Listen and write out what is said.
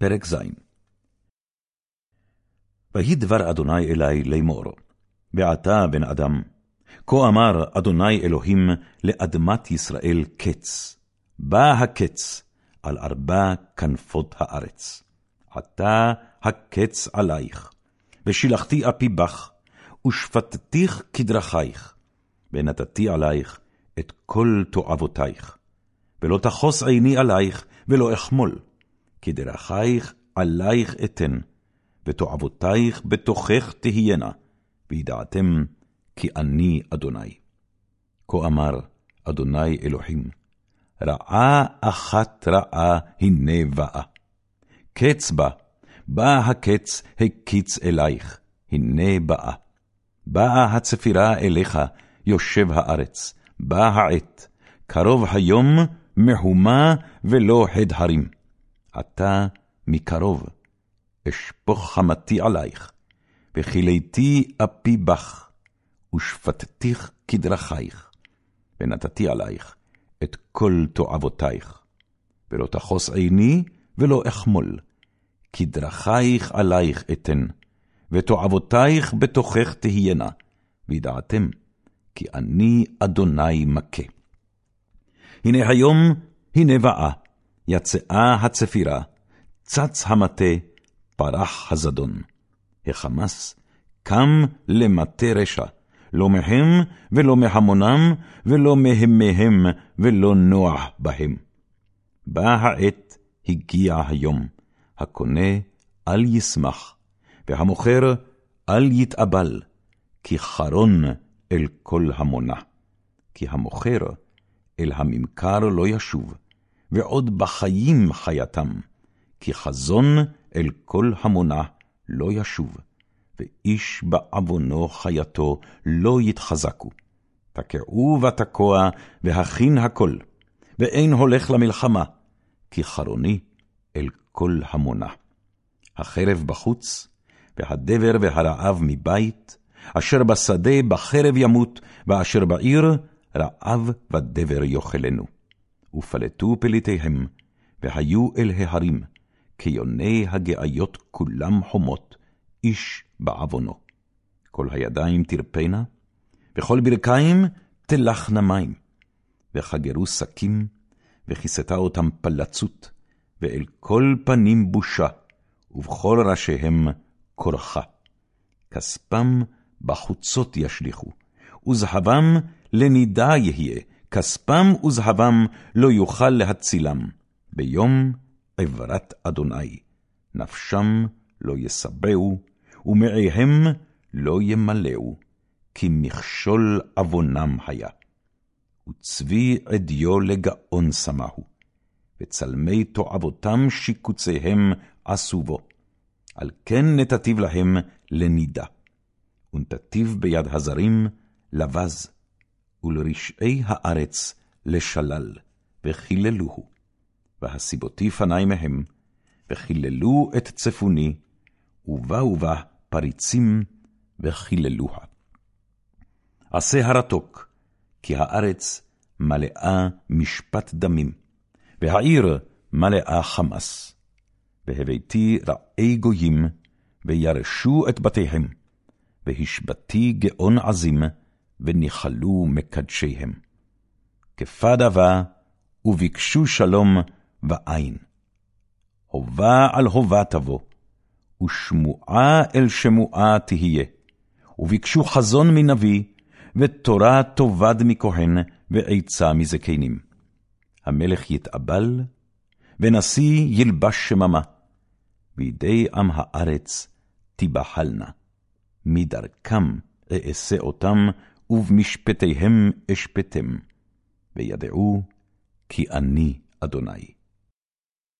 פרק ז. ויהי דבר אדוני אלי לאמור, ועתה בן אדם, כה אמר אדוני אלוהים לאדמת ישראל קץ, בא הקץ על ארבע כנפות הארץ. עתה הקץ עלייך, ושילחתי אפי בך, ושפטתיך כדרכייך, ונתתי עלייך את כל תועבותייך. ולא תחוס עיני עלייך, ולא אחמול, כי דרכייך עלייך אתן, ותועבותייך בתוכך תהיינה, וידעתם כי אני אדוני. כה אמר אדוני אלוהים, רעה אחת רעה הנה באה. קץ בה, בא הקץ הקיץ אלייך, הנה באה. באה הצפירה אליך, יושב הארץ, בא העת, קרוב היום מהומה ולא הד הרים. עתה מקרוב, אשפוך חמתי עלייך, וכילאתי אפי בך, ושפטתיך כדרכייך, ונתתי עלייך את כל תועבותייך, ולא תחוס עיני ולא אחמול, כי דרכייך עלייך אתן, ותועבותייך בתוכך תהיינה, וידעתם כי אני אדוני מכה. הנה היום, הנה באה, יצאה הצפירה, צץ המטה, פרח הזדון. החמס קם למטה רשע, לא מהם ולא מהמונם, ולא מהמיהם ולא נוח בהם. באה העת, הגיע היום, הקונה אל ישמח, והמוכר אל יתאבל, כי חרון אל כל המונה. כי המוכר אל הממכר לא ישוב, ועוד בחיים חייתם, כי חזון אל כל המונה לא ישוב, ואיש בעוונו חייתו לא יתחזקו. תקעו ותקוע, והכין הכל, ואין הולך למלחמה, כי חרוני אל כל המונה. החרב בחוץ, והדבר והרעב מבית, אשר בשדה בחרב ימות, ואשר בעיר רעב ודבר יאכלנו. ופלטו פליטיהם, והיו אל ההרים, כיוני הגאיות כולם חומות, איש בעוונו. כל הידיים תרפנה, וכל ברכיים תלכנה מים. וחגרו שקים, וכיסתה אותם פלצות, ואל כל פנים בושה, ובכל ראשיהם כורחה. כספם בחוצות ישליכו, וזהבם לנידה יהיה, כספם וזהבם לא יוכל להצילם, ביום עברת אדוני, נפשם לא יסבעו, ומעיהם לא ימלאו, כי מכשול עוונם היה. וצבי עדיו לגאון שמחו, וצלמי תועבותם שיקוציהם עשו בו. על כן נתתיו להם לנידה, ונתתיו ביד הזרים לבז, ולרשעי הארץ לשלל, וחיללוהו. והסיבותי פני מהם, וחיללו את צפוני, ובאו בה פריצים, וחיללוה. עשה הרתוק, כי הארץ מלאה משפט דמים, והעיר מלאה חמס. והבאתי רעי גויים, וירשו את בתיהם, והשבתי גאון עזים, וניחלו מקדשיהם. כפד עבה, וביקשו שלום ואין. הובה על הובה תבוא, ושמועה אל שמועה תהיה. וביקשו חזון מנביא, ותורה תאבד מכהן, ועצה מזקנים. המלך יתאבל, ונשיא ילבש שממה, בידי עם הארץ תיבחלנה. מדרכם אעשה אותם, ובמשפטיהם אשפטם, וידעו כי אני אדוני.